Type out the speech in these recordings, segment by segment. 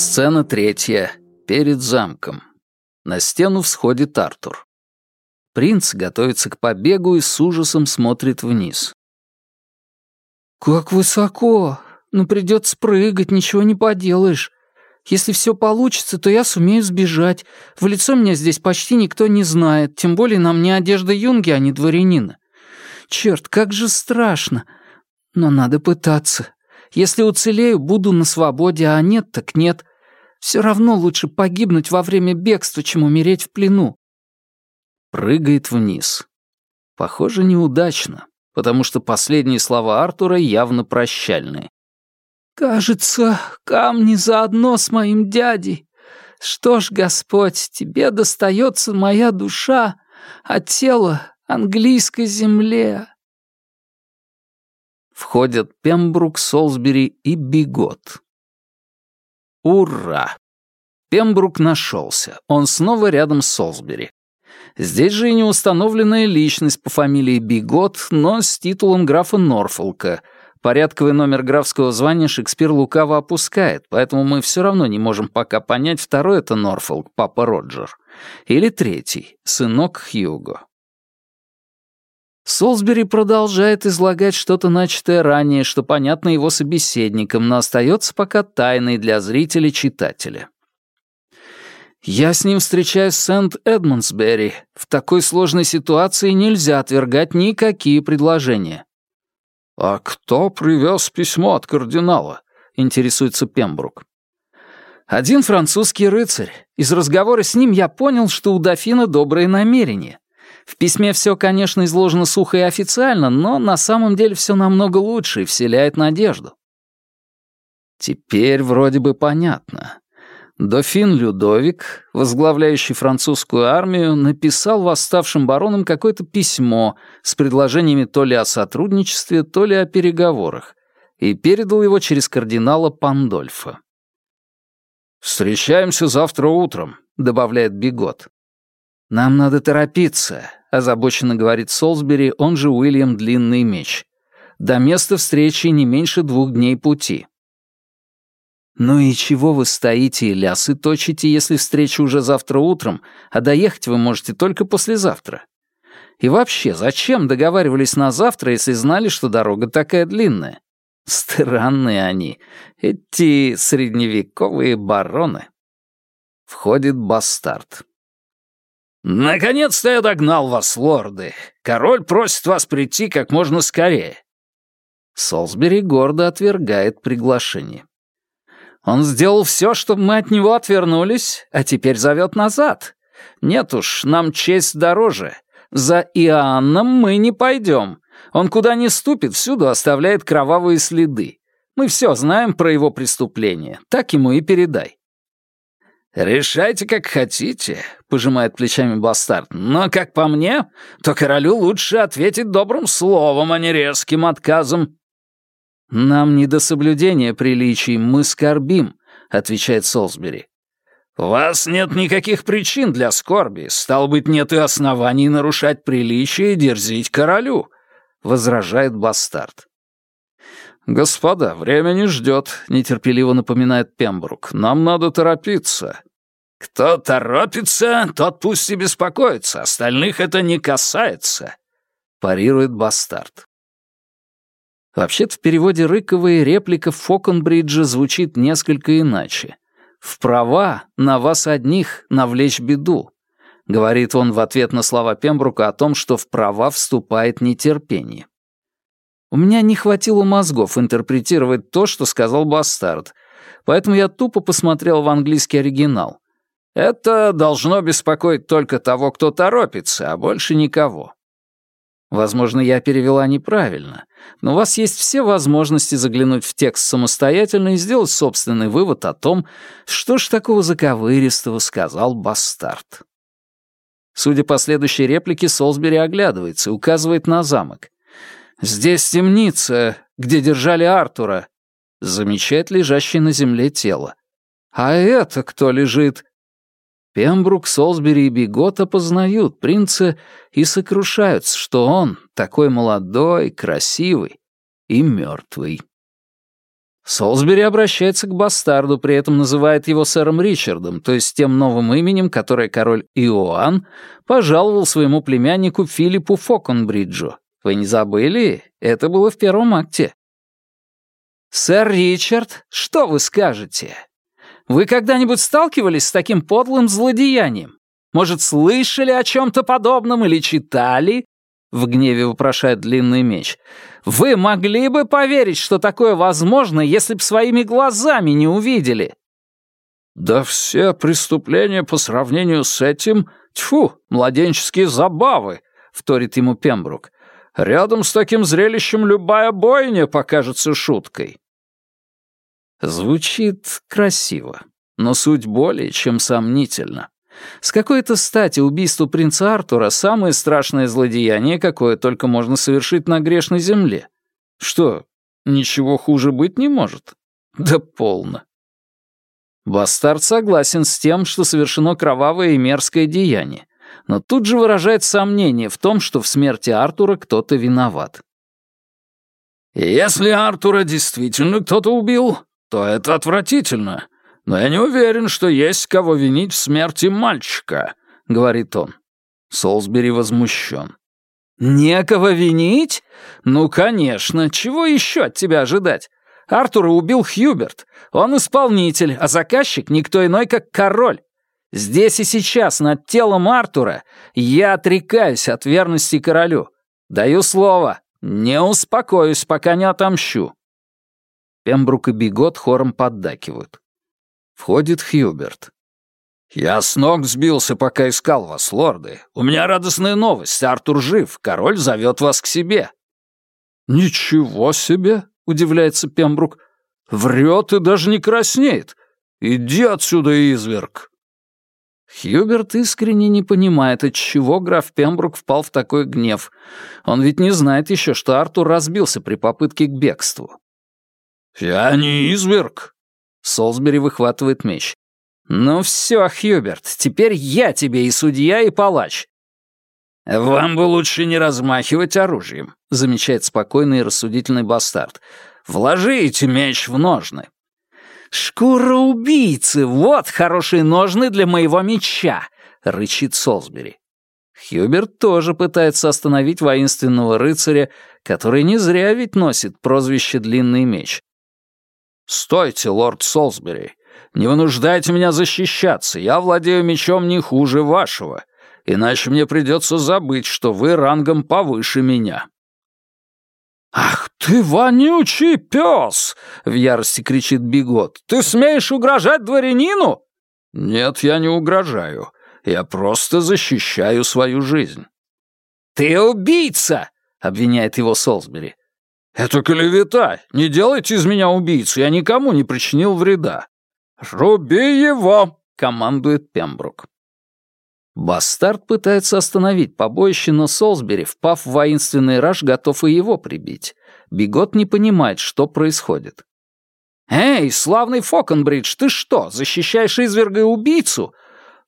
Сцена третья. Перед замком. На стену всходит Артур. Принц готовится к побегу и с ужасом смотрит вниз. «Как высоко! Ну, придется прыгать, ничего не поделаешь. Если все получится, то я сумею сбежать. В лицо меня здесь почти никто не знает, тем более на мне одежда юнги, а не дворянина. Черт, как же страшно. Но надо пытаться. Если уцелею, буду на свободе, а нет, так нет. Все равно лучше погибнуть во время бегства, чем умереть в плену. Прыгает вниз. Похоже, неудачно, потому что последние слова Артура явно прощальные. «Кажется, камни заодно с моим дядей. Что ж, Господь, тебе достается моя душа, а тело — английской земле». Входят Пембрук, Солсбери и Бигот. Ура! Пембрук нашелся. Он снова рядом с Солсбери. Здесь же и неустановленная личность по фамилии Бигот, но с титулом графа Норфолка. Порядковый номер графского звания Шекспир лукаво опускает, поэтому мы все равно не можем пока понять, второй это Норфолк, папа Роджер. Или третий, сынок Хьюго. Солсбери продолжает излагать что-то начатое ранее, что понятно его собеседникам, но остается пока тайной для зрителя-читателя. «Я с ним встречаюсь в Сент-Эдмундсбери. В такой сложной ситуации нельзя отвергать никакие предложения». «А кто привез письмо от кардинала?» — интересуется Пембрук. «Один французский рыцарь. Из разговора с ним я понял, что у дофина добрые намерения. В письме все, конечно, изложено сухо и официально, но на самом деле все намного лучше и вселяет надежду. Теперь вроде бы понятно. Дофин Людовик, возглавляющий французскую армию, написал восставшим баронам какое-то письмо с предложениями то ли о сотрудничестве, то ли о переговорах, и передал его через кардинала Пандольфа. «Встречаемся завтра утром», — добавляет Бигот. «Нам надо торопиться озабоченно говорит Солсбери, он же Уильям Длинный Меч. До места встречи не меньше двух дней пути. «Ну и чего вы стоите и лясы точите, если встреча уже завтра утром, а доехать вы можете только послезавтра? И вообще, зачем договаривались на завтра, если знали, что дорога такая длинная? Странные они, эти средневековые бароны». Входит бастард. «Наконец-то я догнал вас, лорды. Король просит вас прийти как можно скорее». Солсбери гордо отвергает приглашение. Он сделал все, чтобы мы от него отвернулись, а теперь зовет назад. Нет уж, нам честь дороже. За Иоанном мы не пойдем. Он куда ни ступит, всюду оставляет кровавые следы. Мы все знаем про его преступление, так ему и передай. «Решайте, как хотите», — пожимает плечами бастард. «Но, как по мне, то королю лучше ответить добрым словом, а не резким отказом». «Нам не до соблюдения приличий, мы скорбим», — отвечает Солсбери. «У вас нет никаких причин для скорби, стало быть, нет и оснований нарушать приличие и дерзить королю», — возражает бастард. «Господа, время не ждет», — нетерпеливо напоминает Пембрук. «Нам надо торопиться». «Кто торопится, тот пусть и беспокоится, остальных это не касается», — парирует бастард. Вообще-то в переводе Рыковой реплика Фоконбриджа звучит несколько иначе. «В права на вас одних навлечь беду», — говорит он в ответ на слова Пембрука о том, что в права вступает нетерпение. У меня не хватило мозгов интерпретировать то, что сказал бастард, поэтому я тупо посмотрел в английский оригинал. Это должно беспокоить только того, кто торопится, а больше никого. Возможно, я перевела неправильно, но у вас есть все возможности заглянуть в текст самостоятельно и сделать собственный вывод о том, что ж такого заковыристого сказал бастард. Судя по следующей реплике, Солсбери оглядывается и указывает на замок. «Здесь темница, где держали Артура», замечает лежащее на земле тело. «А это кто лежит?» Пембрук, Солсбери и Бигот опознают принца и сокрушаются, что он такой молодой, красивый и мертвый. Солсбери обращается к бастарду, при этом называет его сэром Ричардом, то есть тем новым именем, которое король Иоанн пожаловал своему племяннику Филиппу Фоконбриджу. Вы не забыли? Это было в первом акте. «Сэр Ричард, что вы скажете? Вы когда-нибудь сталкивались с таким подлым злодеянием? Может, слышали о чем-то подобном или читали?» В гневе вопрошает длинный меч. «Вы могли бы поверить, что такое возможно, если б своими глазами не увидели?» «Да все преступления по сравнению с этим, тьфу, младенческие забавы», — вторит ему Пембрук. «Рядом с таким зрелищем любая бойня покажется шуткой». Звучит красиво, но суть более чем сомнительна. С какой-то стати убийство принца Артура — самое страшное злодеяние, какое только можно совершить на грешной земле. Что, ничего хуже быть не может? Да полно. Бастард согласен с тем, что совершено кровавое и мерзкое деяние, но тут же выражает сомнение в том, что в смерти Артура кто-то виноват. «Если Артура действительно кто-то убил, то это отвратительно но я не уверен, что есть кого винить в смерти мальчика», — говорит он. Солсбери возмущен. «Некого винить? Ну, конечно, чего еще от тебя ожидать? Артура убил Хьюберт. Он исполнитель, а заказчик никто иной, как король. Здесь и сейчас, над телом Артура, я отрекаюсь от верности королю. Даю слово, не успокоюсь, пока не отомщу». Пембрук и Бигот хором поддакивают. Входит Хьюберт. «Я с ног сбился, пока искал вас, лорды. У меня радостная новость. Артур жив. Король зовет вас к себе». «Ничего себе!» — удивляется Пембрук. «Врет и даже не краснеет. Иди отсюда, изверг!» Хьюберт искренне не понимает, от чего граф Пембрук впал в такой гнев. Он ведь не знает еще, что Артур разбился при попытке к бегству. «Я не изверг», Солсбери выхватывает меч. «Ну все, Хьюберт, теперь я тебе и судья, и палач». «Вам бы лучше не размахивать оружием», — замечает спокойный и рассудительный бастард. «Вложите меч в ножны». «Шкура убийцы! Вот хорошие ножны для моего меча!» — рычит Солсбери. Хьюберт тоже пытается остановить воинственного рыцаря, который не зря ведь носит прозвище «Длинный меч». «Стойте, лорд Солсбери! Не вынуждайте меня защищаться, я владею мечом не хуже вашего, иначе мне придется забыть, что вы рангом повыше меня». «Ах ты, вонючий пес!» — в ярости кричит Бигот. «Ты смеешь угрожать дворянину?» «Нет, я не угрожаю. Я просто защищаю свою жизнь». «Ты убийца!» — обвиняет его Солсбери. «Это клевета! Не делайте из меня убийцу, я никому не причинил вреда!» «Руби его!» — командует Пембрук. Бастард пытается остановить побоище, но Солсбери, впав в воинственный раж, готов и его прибить. Бигот не понимает, что происходит. «Эй, славный Фокенбридж, ты что, защищаешь изверга и убийцу?»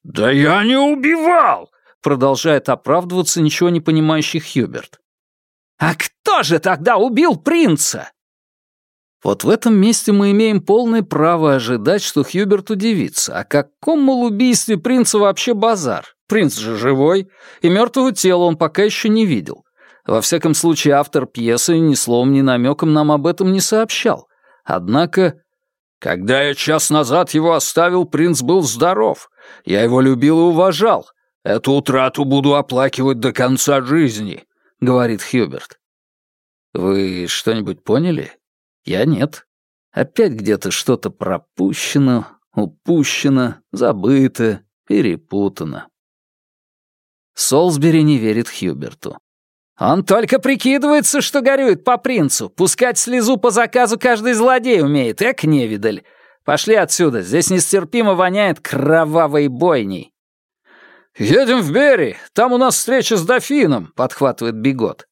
«Да я не убивал!» — продолжает оправдываться ничего не понимающий Хьюберт. «А кто же тогда убил принца?» Вот в этом месте мы имеем полное право ожидать, что Хьюберт удивится. О каком, мол, убийстве принца вообще базар? Принц же живой, и мертвого тела он пока еще не видел. Во всяком случае, автор пьесы ни словом, ни намеком нам об этом не сообщал. Однако... «Когда я час назад его оставил, принц был здоров. Я его любил и уважал. Эту утрату буду оплакивать до конца жизни», говорит Хьюберт. Вы что-нибудь поняли? Я нет. Опять где-то что-то пропущено, упущено, забыто, перепутано. Солсбери не верит Хьюберту. «Он только прикидывается, что горюет по принцу. Пускать слезу по заказу каждый злодей умеет, эк невидаль. Пошли отсюда, здесь нестерпимо воняет кровавой бойней». «Едем в Бери, там у нас встреча с дофином», — подхватывает Бигот.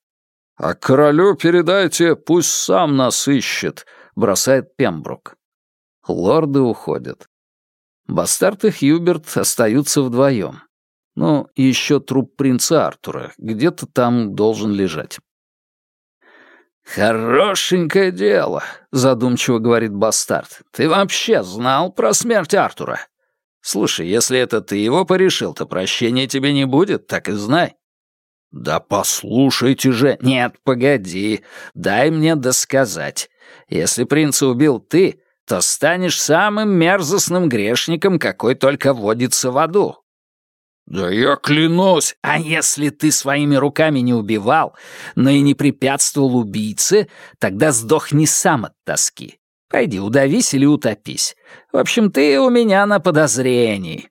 «А королю передайте, пусть сам нас ищет», — бросает Пембрук. Лорды уходят. Бастард и Хьюберт остаются вдвоем. Ну, еще труп принца Артура где-то там должен лежать. «Хорошенькое дело», — задумчиво говорит бастард. «Ты вообще знал про смерть Артура? Слушай, если это ты его порешил, то прощения тебе не будет, так и знай». «Да послушайте же...» «Нет, погоди, дай мне досказать. Если принца убил ты, то станешь самым мерзостным грешником, какой только водится в аду. «Да я клянусь!» «А если ты своими руками не убивал, но и не препятствовал убийце, тогда сдохни сам от тоски. Пойди, удавись или утопись. В общем, ты у меня на подозрении».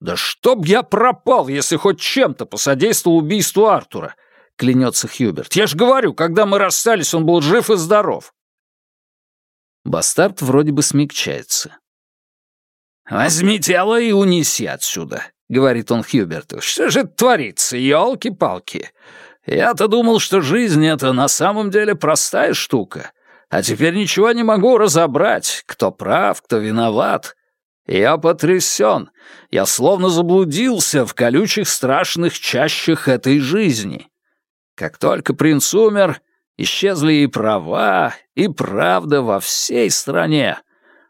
«Да чтоб я пропал, если хоть чем-то посодействовал убийству Артура!» — клянется Хьюберт. «Я ж говорю, когда мы расстались, он был жив и здоров!» Бастард вроде бы смягчается. «Возьми тело и унеси отсюда. — говорит он Хьюберту. «Что же творится, елки-палки? Я-то думал, что жизнь — это на самом деле простая штука. А теперь ничего не могу разобрать, кто прав, кто виноват. Я потрясен. Я словно заблудился в колючих страшных чащах этой жизни. Как только принц умер, исчезли и права, и правда во всей стране.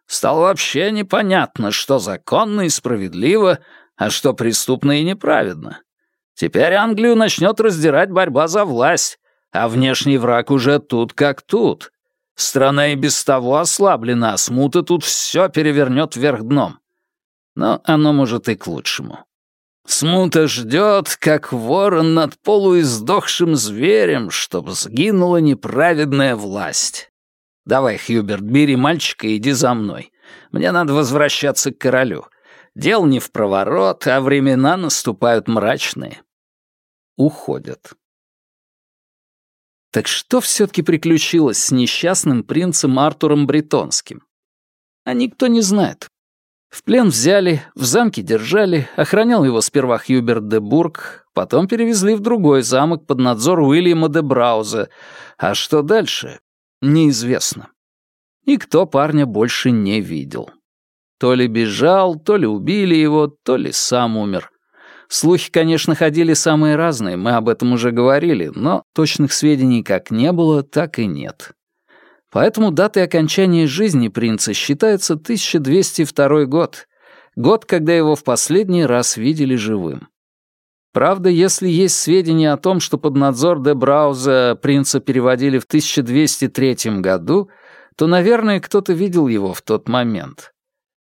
Стало вообще непонятно, что законно и справедливо, а что преступно и неправедно. Теперь Англию начнет раздирать борьба за власть, а внешний враг уже тут как тут. Страна и без того ослаблена, а смута тут все перевернет вверх дном. Но оно может и к лучшему. Смута ждет, как ворон над полуиздохшим зверем, чтобы сгинула неправедная власть. Давай, Хьюберт, бери мальчика и иди за мной. Мне надо возвращаться к королю. Дел не в проворот, а времена наступают мрачные. Уходят. Так что все-таки приключилось с несчастным принцем Артуром Бретонским? А никто не знает. В плен взяли, в замке держали, охранял его сперва Хьюберт де Бург, потом перевезли в другой замок под надзор Уильяма де Брауза, а что дальше, неизвестно. Никто парня больше не видел. То ли бежал, то ли убили его, то ли сам умер. Слухи, конечно, ходили самые разные, мы об этом уже говорили, но точных сведений как не было, так и нет. Поэтому датой окончания жизни принца считается 1202 год, год, когда его в последний раз видели живым. Правда, если есть сведения о том, что под надзор де Брауза принца переводили в 1203 году, то, наверное, кто-то видел его в тот момент.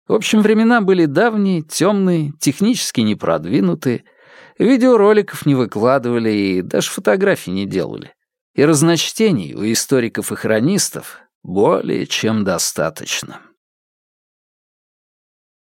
В общем, времена были давние, темные, технически непродвинутые. Видеороликов не выкладывали и даже фотографий не делали. И разночтений у историков и хронистов более чем достаточно.